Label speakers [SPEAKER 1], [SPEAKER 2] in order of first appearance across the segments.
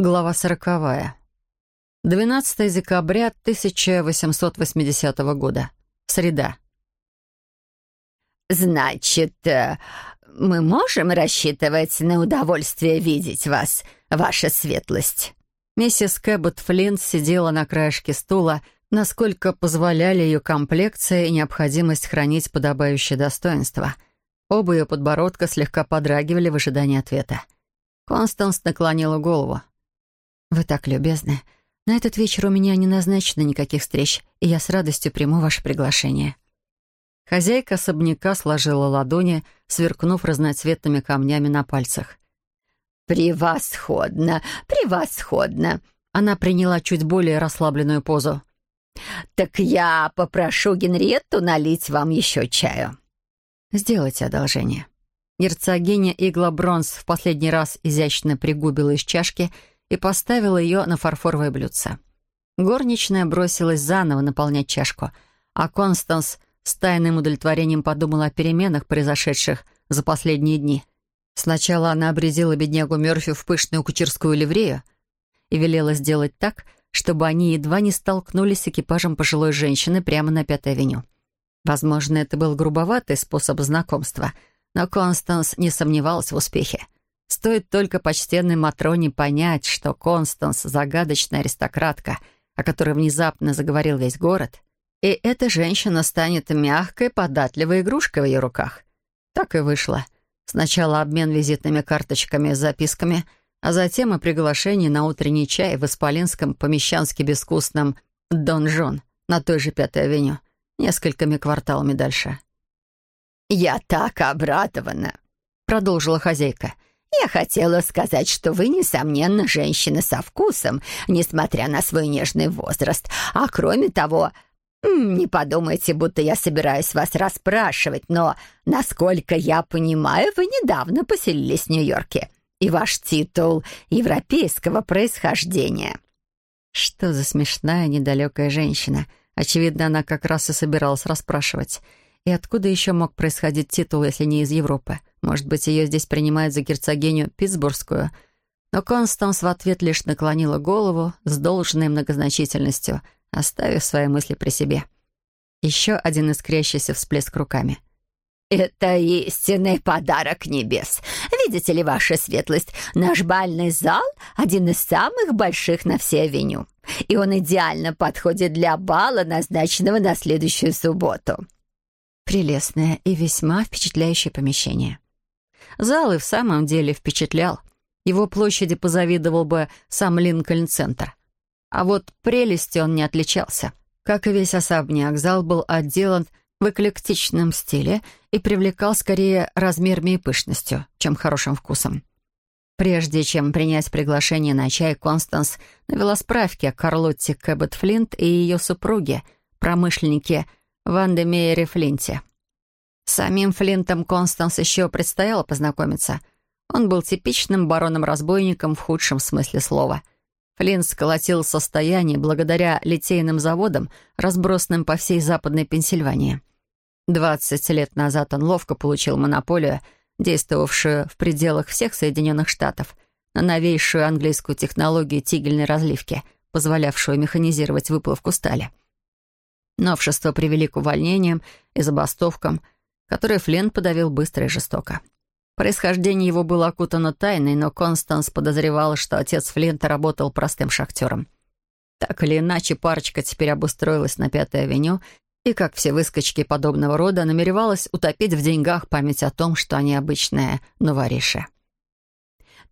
[SPEAKER 1] Глава сороковая. 12 декабря 1880 года. Среда.
[SPEAKER 2] «Значит, э, мы можем рассчитывать на удовольствие видеть вас, ваша светлость?»
[SPEAKER 1] Миссис Кэббот Флинт сидела на краешке стула, насколько позволяли ее комплекция и необходимость хранить подобающее достоинство. Оба ее подбородка слегка подрагивали в ожидании ответа. Констанс наклонила голову. «Вы так любезны. На этот вечер у меня не назначено никаких встреч, и я с радостью приму ваше приглашение». Хозяйка особняка сложила ладони, сверкнув разноцветными камнями на пальцах.
[SPEAKER 2] «Превосходно! Превосходно!»
[SPEAKER 1] Она приняла чуть более расслабленную позу.
[SPEAKER 2] «Так я попрошу Генриетту налить вам еще чаю».
[SPEAKER 1] «Сделайте одолжение». Герцогиня Игла Бронз в последний раз изящно пригубила из чашки и поставила ее на фарфоровое блюдце. Горничная бросилась заново наполнять чашку, а Констанс с тайным удовлетворением подумала о переменах, произошедших за последние дни. Сначала она обрезила беднягу Мёрфи в пышную кучерскую ливрею и велела сделать так, чтобы они едва не столкнулись с экипажем пожилой женщины прямо на Пятой авеню. Возможно, это был грубоватый способ знакомства, но Констанс не сомневалась в успехе. Стоит только почтенной Матроне понять, что Констанс — загадочная аристократка, о которой внезапно заговорил весь город, и эта женщина станет мягкой, податливой игрушкой в ее руках. Так и вышло. Сначала обмен визитными карточками с записками, а затем и приглашение на утренний чай в исполинском помещански безвкусном «Донжон» на той же Пятой авеню, несколькими кварталами дальше.
[SPEAKER 2] «Я так обрадована», — продолжила хозяйка — я хотела сказать, что вы, несомненно, женщина со вкусом, несмотря на свой нежный возраст. А кроме того, не подумайте, будто я собираюсь вас расспрашивать, но, насколько я понимаю, вы недавно поселились в Нью-Йорке, и ваш титул европейского происхождения».
[SPEAKER 1] Что за смешная, недалекая женщина. Очевидно, она как раз и собиралась расспрашивать. И откуда еще мог происходить титул, если не из Европы? Может быть, ее здесь принимают за герцогиню Питтсбургскую? Но Констанс в ответ лишь наклонила голову с должной многозначительностью, оставив свои мысли при себе. Еще один искрящийся всплеск руками.
[SPEAKER 2] «Это истинный подарок небес. Видите ли, ваша светлость, наш бальный зал — один из самых больших на всей авеню, и он идеально подходит для бала, назначенного на следующую субботу».
[SPEAKER 1] Прелестное и весьма впечатляющее помещение. Зал и в самом деле впечатлял. Его площади позавидовал бы сам Линкольн-центр. А вот прелести он не отличался. Как и весь особняк, зал был отделан в эклектичном стиле и привлекал скорее размерами и пышностью, чем хорошим вкусом. Прежде чем принять приглашение на чай, Констанс навела справки о Карлотте Кэббет Флинт и ее супруге, промышленнике Ван Флинте. С самим Флинтом Констанс еще предстояло познакомиться. Он был типичным бароном-разбойником в худшем смысле слова. Флинт сколотил состояние благодаря литейным заводам, разбросанным по всей западной Пенсильвании. Двадцать лет назад он ловко получил монополию, действовавшую в пределах всех Соединенных Штатов, на новейшую английскую технологию тигельной разливки, позволявшую механизировать выплавку стали. Новшества привели к увольнениям и забастовкам, которые Флинт подавил быстро и жестоко. Происхождение его было окутано тайной, но Констанс подозревала, что отец Флинта работал простым шахтером. Так или иначе, парочка теперь обустроилась на Пятой авеню и, как все выскочки подобного рода, намеревалась утопить в деньгах память о том, что они обычные новориши.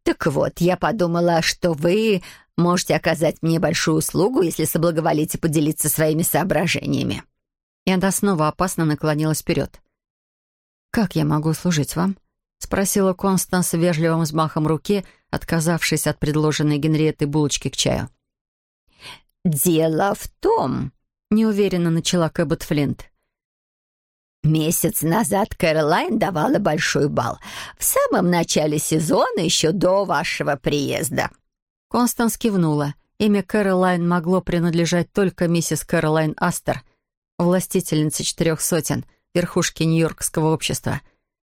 [SPEAKER 2] «Так вот, я подумала, что вы можете оказать мне большую услугу, если соблаговолите поделиться своими соображениями».
[SPEAKER 1] И она снова опасно наклонилась вперед. «Как я могу служить вам?» — спросила Констанс вежливым взмахом руки, отказавшись от предложенной Генриеттой булочки к чаю.
[SPEAKER 2] «Дело в том...» — неуверенно начала Кэббет Флинт. Месяц назад Кэролайн давала большой бал. В самом начале сезона, еще до вашего приезда».
[SPEAKER 1] Констанс кивнула. Имя Кэролайн могло принадлежать только миссис Кэролайн Астер, властительнице четырех сотен, верхушки Нью-Йоркского общества.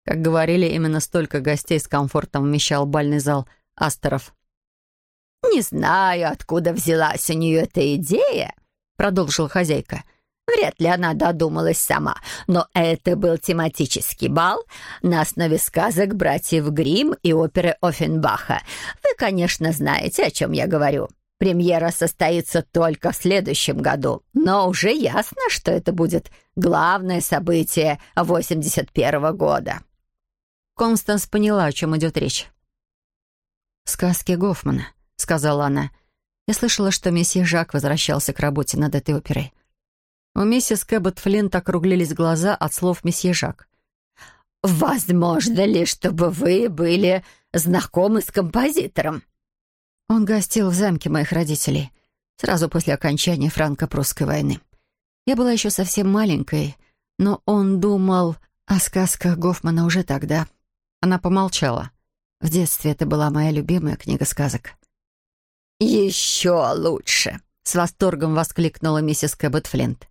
[SPEAKER 1] Как говорили, именно столько гостей с комфортом вмещал бальный зал Астеров.
[SPEAKER 2] «Не знаю, откуда взялась у нее эта идея», — продолжила хозяйка. Вряд ли она додумалась сама, но это был тематический бал на основе сказок братьев Гримм и оперы Оффенбаха. Вы, конечно, знаете, о чем я говорю. Премьера состоится только в следующем году, но уже ясно, что это будет главное событие 81 года.
[SPEAKER 1] Констанс поняла, о чем идет речь. «Сказки Гофмана», — сказала она. Я слышала, что месье Жак возвращался к работе над этой оперой. У миссис Кэббот Флинт округлились глаза от слов месье Жак.
[SPEAKER 2] «Возможно ли, чтобы вы были знакомы с композитором?»
[SPEAKER 1] Он гостил в замке моих родителей сразу после окончания франко-прусской войны. Я была еще совсем маленькой, но он думал о сказках Гофмана уже тогда. Она помолчала. В детстве это была моя любимая книга сказок.
[SPEAKER 2] «Еще лучше!» — с восторгом воскликнула миссис Кэббет Флинт.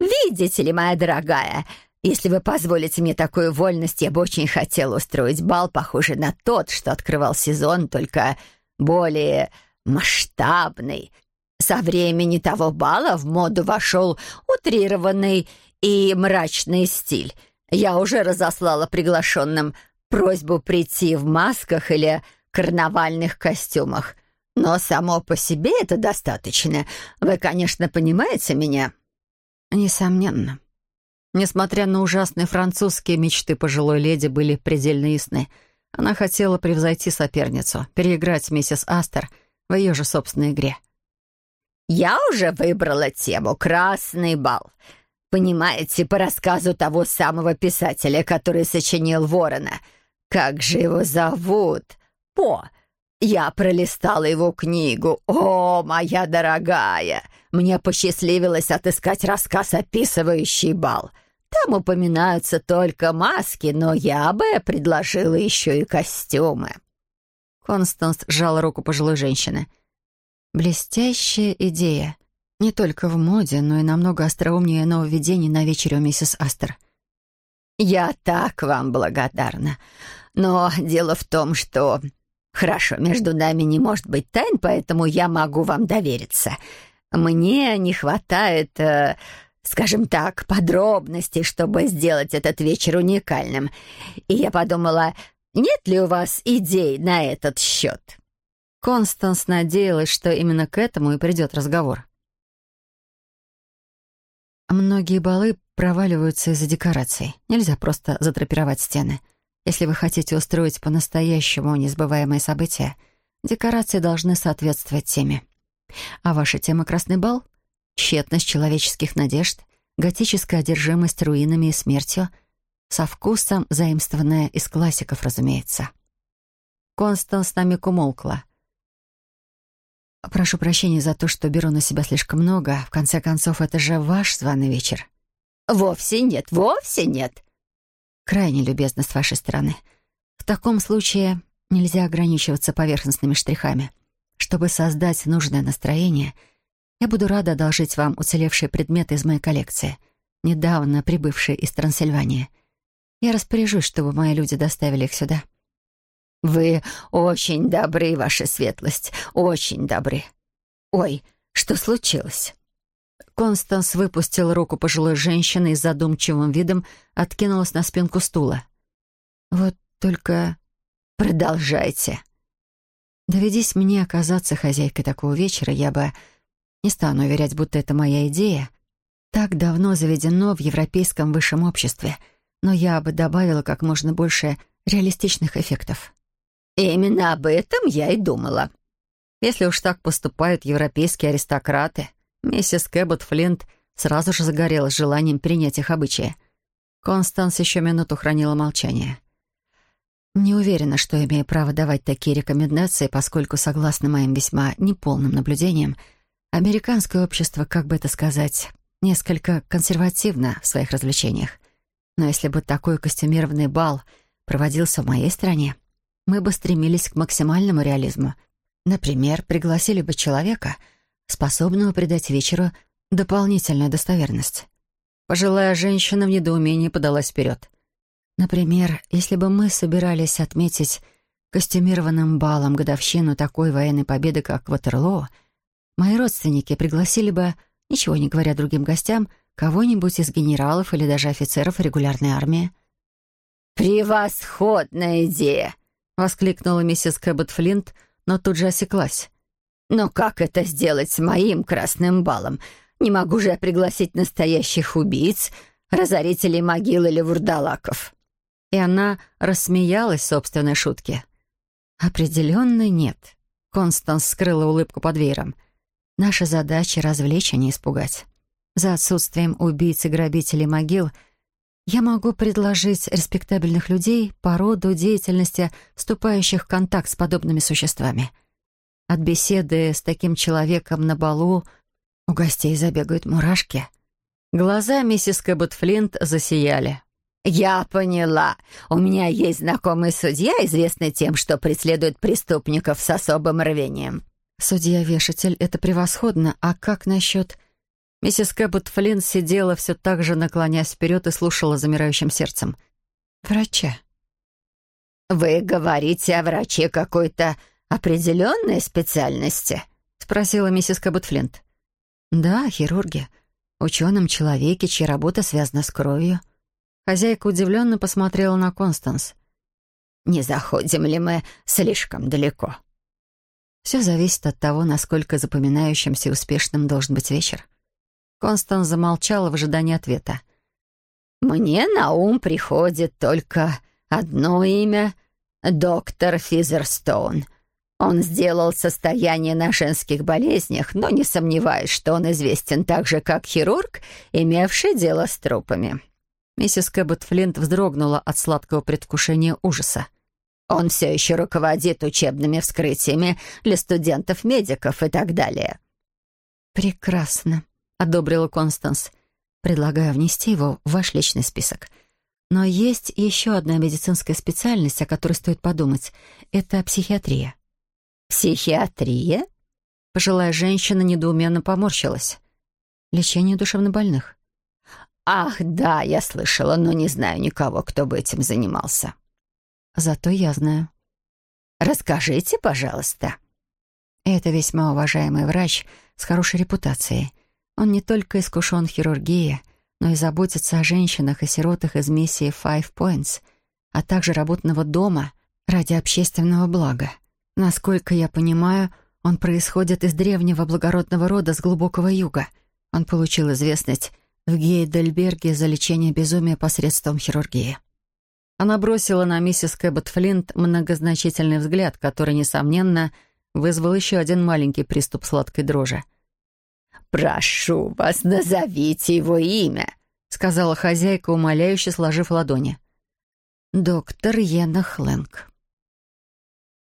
[SPEAKER 2] «Видите ли, моя дорогая, если вы позволите мне такую вольность, я бы очень хотела устроить бал, похожий на тот, что открывал сезон, только более масштабный. Со времени того бала в моду вошел утрированный и мрачный стиль. Я уже разослала приглашенным просьбу прийти в масках или карнавальных костюмах. Но само по себе это достаточно. Вы, конечно, понимаете меня?»
[SPEAKER 1] «Несомненно». Несмотря на ужасные французские мечты пожилой леди были предельно ясны — она хотела превзойти соперницу, переиграть миссис Астер в ее же собственной игре.
[SPEAKER 2] «Я уже выбрала тему «Красный бал». Понимаете, по рассказу того самого писателя, который сочинил «Ворона». Как же его зовут? По. Я пролистала его книгу. О, моя дорогая! Мне посчастливилось отыскать рассказ, описывающий бал — там упоминаются только маски, но я бы предложила еще и костюмы».
[SPEAKER 1] Констанс сжала руку пожилой женщины. «Блестящая идея. Не только в моде, но и намного остроумнее нововведений на вечере у миссис Астер».
[SPEAKER 2] «Я так вам благодарна. Но дело в том, что... Хорошо, между нами не может быть тайн, поэтому я могу вам довериться. Мне не хватает... Э, скажем так, подробностей, чтобы сделать этот вечер уникальным. И я подумала, нет ли у вас идей на этот счет?»
[SPEAKER 1] Констанс надеялась, что именно к этому и придет разговор. Многие балы проваливаются из-за декораций. Нельзя просто затрапировать стены. Если вы хотите устроить по-настоящему несбываемое событие, декорации должны соответствовать теме. А ваша тема «Красный бал»? Тщетность человеческих надежд, готическая одержимость руинами и смертью, со вкусом заимствованная из классиков, разумеется. Констанс на миг умолкла. «Прошу прощения за то, что беру на себя слишком много. В конце концов, это же ваш званый вечер».
[SPEAKER 2] «Вовсе нет, вовсе нет».
[SPEAKER 1] «Крайне любезно с вашей стороны. В таком случае нельзя ограничиваться поверхностными штрихами. Чтобы создать нужное настроение — я буду рада одолжить вам уцелевшие предметы из моей коллекции, недавно прибывшие из Трансильвании. Я распоряжусь, чтобы мои люди доставили их сюда».
[SPEAKER 2] «Вы очень добры, ваша светлость, очень добры. Ой, что случилось?»
[SPEAKER 1] Констанс выпустил руку пожилой женщины и задумчивым видом откинулась на спинку стула. «Вот только...»
[SPEAKER 2] «Продолжайте».
[SPEAKER 1] «Доведись мне оказаться хозяйкой такого вечера, я бы не стану уверять, будто это моя идея. Так давно заведено в европейском высшем обществе, но я бы добавила как можно больше реалистичных эффектов.
[SPEAKER 2] именно об этом я и думала.
[SPEAKER 1] Если уж так поступают европейские аристократы, миссис Кэббот Флинт сразу же загорелась желанием принять их обычаи. Констанс еще минуту хранила молчание. Не уверена, что имею право давать такие рекомендации, поскольку, согласно моим весьма неполным наблюдениям, Американское общество, как бы это сказать, несколько консервативно в своих развлечениях. Но если бы такой костюмированный бал проводился в моей стране, мы бы стремились к максимальному реализму. Например, пригласили бы человека, способного придать вечеру дополнительную достоверность. Пожилая женщина в недоумении подалась вперед. Например, если бы мы собирались отметить костюмированным балом годовщину такой военной победы, как Ватерлоо, мои родственники пригласили бы, ничего не говоря другим гостям, кого-нибудь из генералов или даже офицеров регулярной армии.
[SPEAKER 2] «Превосходная идея!»
[SPEAKER 1] — воскликнула миссис Кэббот Флинт, но тут же осеклась.
[SPEAKER 2] «Но как это сделать с моим красным балом? Не могу же я пригласить настоящих убийц, разорителей могил или вурдалаков».
[SPEAKER 1] И она рассмеялась собственной шутке. «Определенно нет». Констанс скрыла улыбку под веером. «Наша задача — развлечь, а не испугать. За отсутствием убийц и грабителей могил я могу предложить респектабельных людей по роду деятельности, вступающих в контакт с подобными существами. От беседы с таким человеком на балу у гостей забегают мурашки». Глаза миссис Кэббот Флинт засияли.
[SPEAKER 2] «Я поняла. У меня есть знакомый судья, известный тем, что преследует преступников с особым рвением».
[SPEAKER 1] «Судья-вешатель — это превосходно. А как насчет...» Миссис Кэббот Флинн сидела все так же, наклоняясь вперед и слушала замирающим сердцем. «Врача».
[SPEAKER 2] «Вы говорите о враче какой-то определенной специальности?» — спросила миссис Кэббот Флинт.
[SPEAKER 1] «Да, хирурги. Ученом человеке, чья работа связана с кровью». Хозяйка удивленно посмотрела на Констанс.
[SPEAKER 2] «Не заходим ли мы слишком далеко?»
[SPEAKER 1] «Все зависит от того, насколько запоминающимся и успешным должен быть вечер». Констанс замолчала в ожидании ответа.
[SPEAKER 2] «Мне на ум приходит только одно имя — доктор Физерстоун. Он сделал состояние на женских болезнях, но не сомневаюсь, что он известен так же, как хирург, имевший дело с трупами».
[SPEAKER 1] Миссис Кэббет Флинт вздрогнула от сладкого предвкушения ужаса.
[SPEAKER 2] «Он все еще руководит учебными вскрытиями для студентов-медиков и так далее».
[SPEAKER 1] «Прекрасно», — одобрила Констанс. «Предлагаю внести его в ваш личный список. Но есть еще одна медицинская специальность, о которой стоит подумать. Это психиатрия».
[SPEAKER 2] «Психиатрия?»
[SPEAKER 1] Пожилая женщина недоуменно поморщилась. «Лечение душевнобольных».
[SPEAKER 2] «Ах, да, я слышала, но не знаю никого, кто бы этим занимался».
[SPEAKER 1] «Зато я знаю».
[SPEAKER 2] «Расскажите, пожалуйста».
[SPEAKER 1] Это весьма уважаемый врач с хорошей репутацией. Он не только искушен в хирургии, но и заботится о женщинах и сиротах из миссии Five Points, а также работного дома ради общественного блага. Насколько я понимаю, он происходит из древнего благородного рода с глубокого юга. Он получил известность в Гейдельберге за лечение безумия посредством хирургии. Она бросила на миссис Кэббот Флинт многозначительный взгляд, который, несомненно, вызвал еще один маленький приступ сладкой дрожи.
[SPEAKER 2] «Прошу вас, назовите его имя», — сказала хозяйка, умоляюще сложив ладони.
[SPEAKER 1] «Доктор Йена Хлэнг».